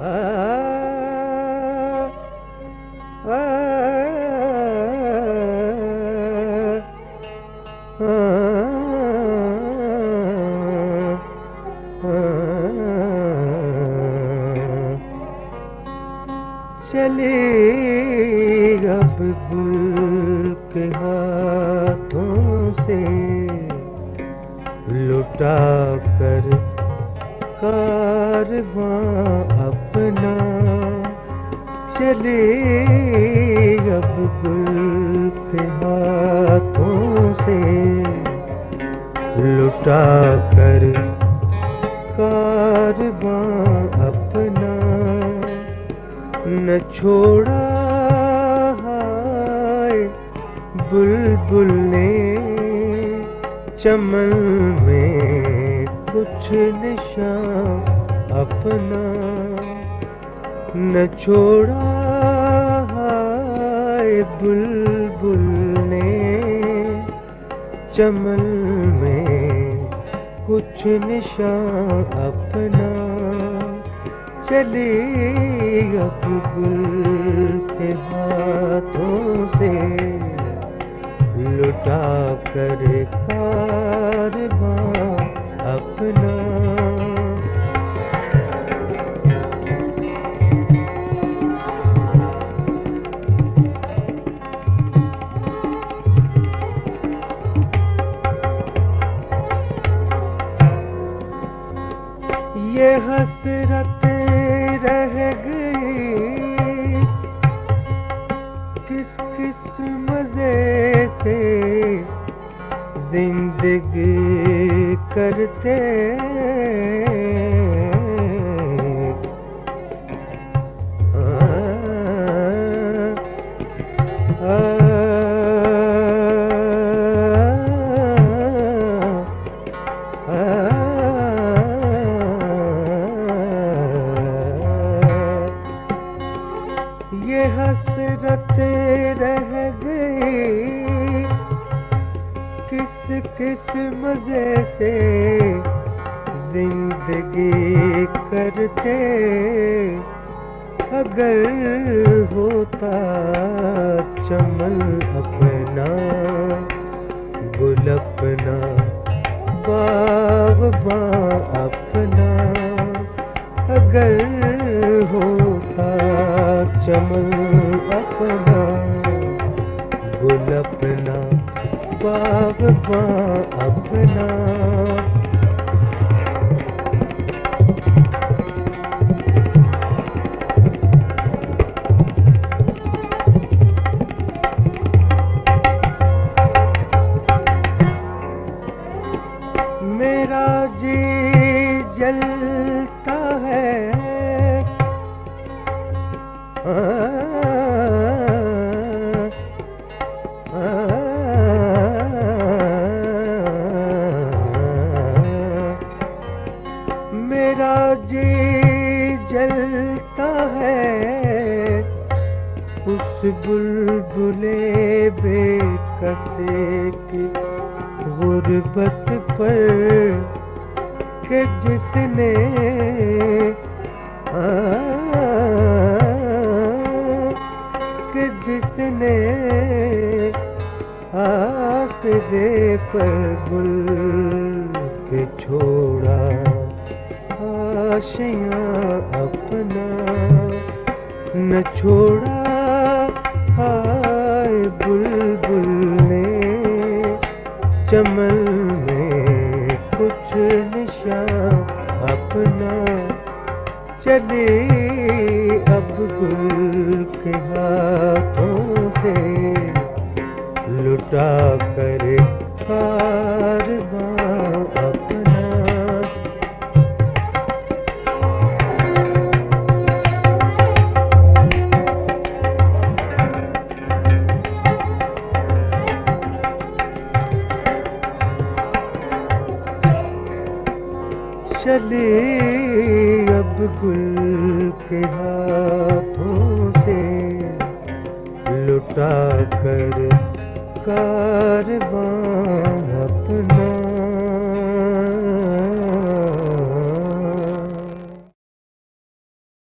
چلے اب گل کے ہاتھوں سے لٹا کارواں اپنا چلے اب گل کے ہاتھوں سے لٹا کر کارواں اپنا نہ چھوڑا ہائے بلبل نے چمن میں کچھ نشان اپنا نہ چھوڑا ہائے بلبل نے چمن میں کچھ نشان اپنا چلی اب گل کے ہاتھوں سے لٹا کر کارواں یہ حسرت رہ گئی۔ کس کس مزے سے زندگی کرتے کس کس مزے سے زندگی کرتے اگر ہوتا چمن اپنا گل اپنا باغ اپنا، اگر ہوتا چمن باغ اپنا۔ میرا جی جلتا ہے۔ میرا جی جلتا ہے، اس بلبلے بے کسے کی غربت پر کہ جس نے کہ جس نے آسرے پر گل کے چھوڑا۔ آشیاں اپنا نہ چھوڑا، ہائے بلبل نے چمن میں کچھ نشان اپنا چلے اب گل کے ہاتھوں سے لٹا کر چلے اب گل کے ہاتھوں سے لٹا کر کارواں